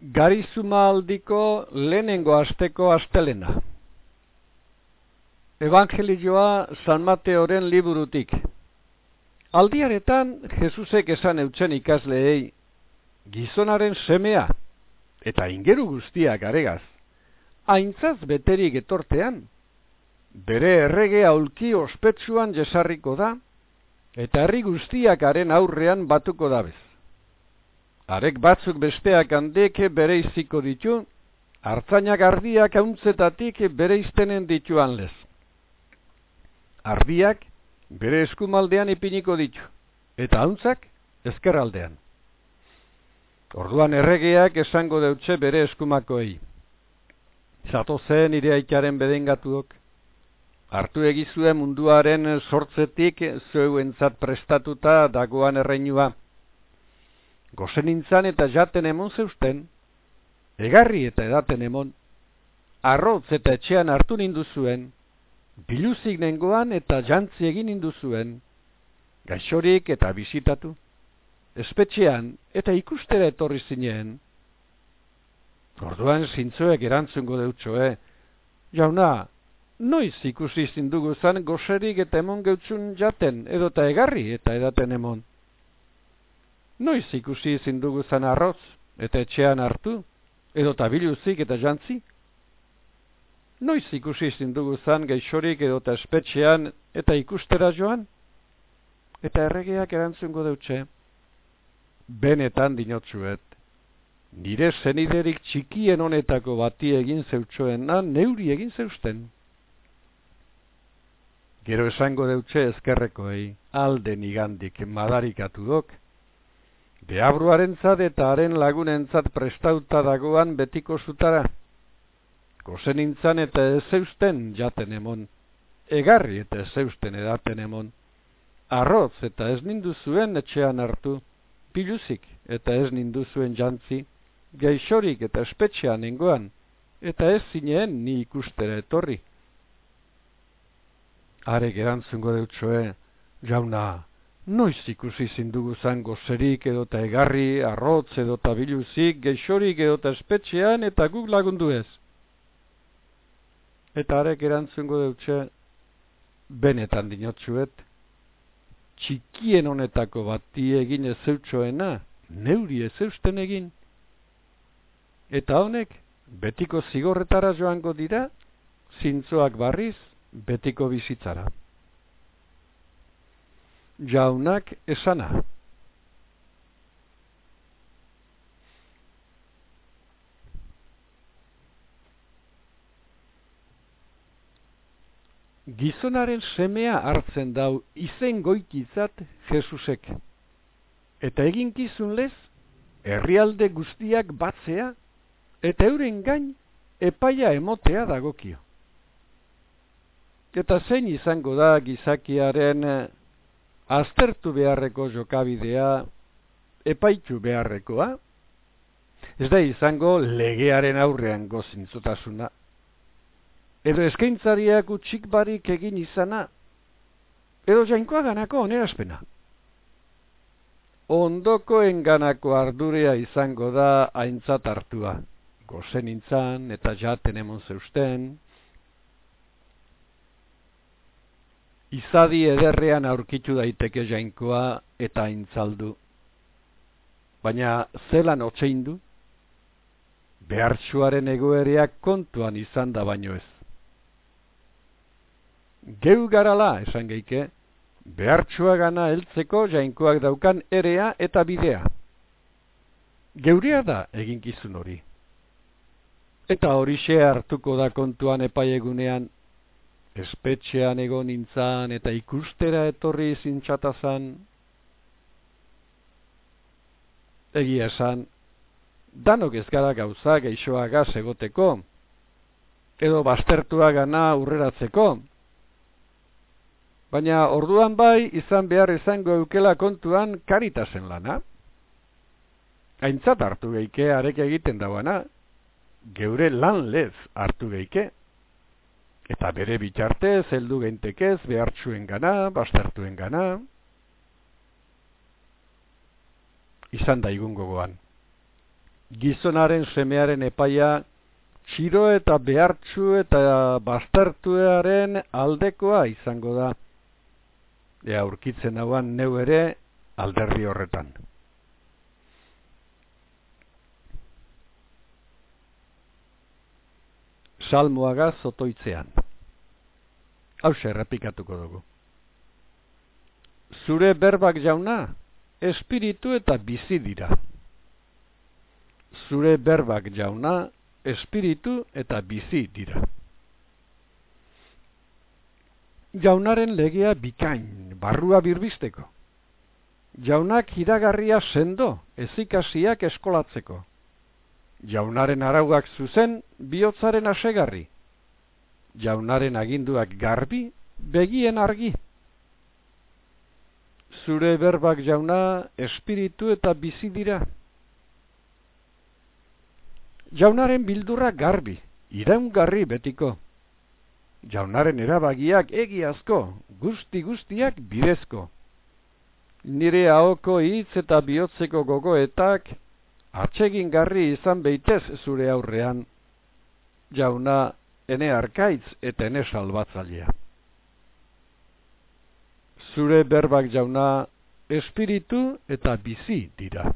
Garizumaldiko lehenengo asteko astelena. Evangelioa San Mateoren liburutik. Aldiaretan Jesusek esan eutzen ikasleei, gizonaren semea eta ingeru guztiak aregaz, haintzaz beterik etortean, bere errege aulki ospetsuan jesarriko da, eta herri guztiak haren aurrean batuko dabez. Arek batzuk besteak handeke bere iziko ditu, hartzainak ardiak hauntzetatik bere iztenen dituan lez. Ardiak bere eskumaldean ipiniko ditu, eta hauntzak ezkerraldean. Orduan erregeak esango deutxe bere eskumakoei. Zato zen ire aikaren bedengatuok, hartu egizue munduaren sortzetik zeuentzat prestatuta dagoan erreinua, gozen nintzan eta jaten emon zeusten, egarri eta edaten emon, arrotz eta etxean hartu ninduzuen, biluzik nengoan eta jantzi egin ninduzuen, gaixorik eta bizitatu, espetxean eta ikustera etorri zinen, Orduan zintzoek erantzungo deutxoe, jauna, noiz ikusi zindugu zan goserik eta emon geutzun jaten edota egarri eta edaten emon. Noiz ikusi ezin dugu zan arroz, eta etxean hartu, edo tabiluzik eta jantzi? Noiz ikusi ezin dugu zan geixorik edo espetxean eta ikustera joan? Eta erregeak erantzungo deutxe. Benetan dinotzuet. Nire zeniderik txikien honetako bati egin zeutxoena neuri egin zeusten. Gero esango deutxe ezkerrekoei, alde nigandik madarikatu dok, Deabruaren zat eta haren lagunentzat prestauta dagoan betiko zutara. Gozen intzan eta ez zeusten jaten emon. Egarri eta ez zeusten edaten emon. Arroz eta ez nindu zuen etxean hartu. Piluzik eta ez nindu zuen jantzi. Geixorik eta espetxean ingoan. Eta ez zineen ni ikustera etorri. Are gerantzungo deutsoe, jauna, Noiz ikusi zindugu zango zerik edota egarri, arrotz edota biluzik, geixorik edota espetxean eta guk lagundu ez. Eta arek erantzungo deutxe, benetan dinotxuet, txikien honetako bati egin ez zeutxoena, neuri ez egin. Eta honek, betiko zigorretara joango dira, zintzoak barriz, betiko bizitzara jaunak esana. Gizonaren semea hartzen dau izen goitizat Jesusek. Eta egin lez, herrialde guztiak batzea, eta euren gain epaia emotea dagokio. Eta zein izango da gizakiaren aztertu beharreko jokabidea epaitu beharrekoa, ez da izango legearen aurrean gozintzotasuna. Edo eskaintzariak utxik barik egin izana, edo jainkoa ganako onerazpena. Ondoko enganako ardurea izango da aintzat hartua, gozen intzan eta jaten emon zeusten, izadi ederrean aurkitu daiteke jainkoa eta intzaldu. Baina zelan otzein du? Behartsuaren egoereak kontuan izan da baino ez. Geu garala, esan geike, behartsua gana heltzeko jainkoak daukan erea eta bidea. Geurea da eginkizun hori. Eta hori hartuko da kontuan epaiegunean espetxean egon nintzan eta ikustera etorri zintxatazan, egia esan, danok ez gara gauza geixoa gaz egoteko, edo bastertua gana urreratzeko, baina orduan bai izan behar izango eukela kontuan karitasen lana. Aintzat hartu geike arek egiten dauana, geure lan lez hartu geike eta bere bitxartez heldu gentekez behartzuen gana, bastartuen gana, izan da igun gogoan. gizonaren semearen epaia, txiro eta behartxu eta bastartuearen aldekoa izango da. Ea aurkitzen hauan neu ere alderri horretan. Salmoaga zotoitzean. Hau errepikatuko dugu. Zure berbak jauna, espiritu eta bizi dira. Zure berbak jauna, espiritu eta bizi dira. Jaunaren legea bikain, barrua birbisteko. Jaunak iragarria sendo, ezikasiak eskolatzeko. Jaunaren arauak zuzen, bihotzaren asegarri. Jaunaren aginduak garbi, begien argi. Zure berbak jauna, espiritu eta bizi dira. Jaunaren bildurra garbi, iraungarri betiko. Jaunaren erabagiak egiazko, guzti guztiak bidezko. Nire haoko hitz eta bihotzeko gogoetak, atsegin garri izan beitez zure aurrean. Jauna, ene arkaitz eta ene salbatzailea. Zure berbak jauna, espiritu eta bizi dira.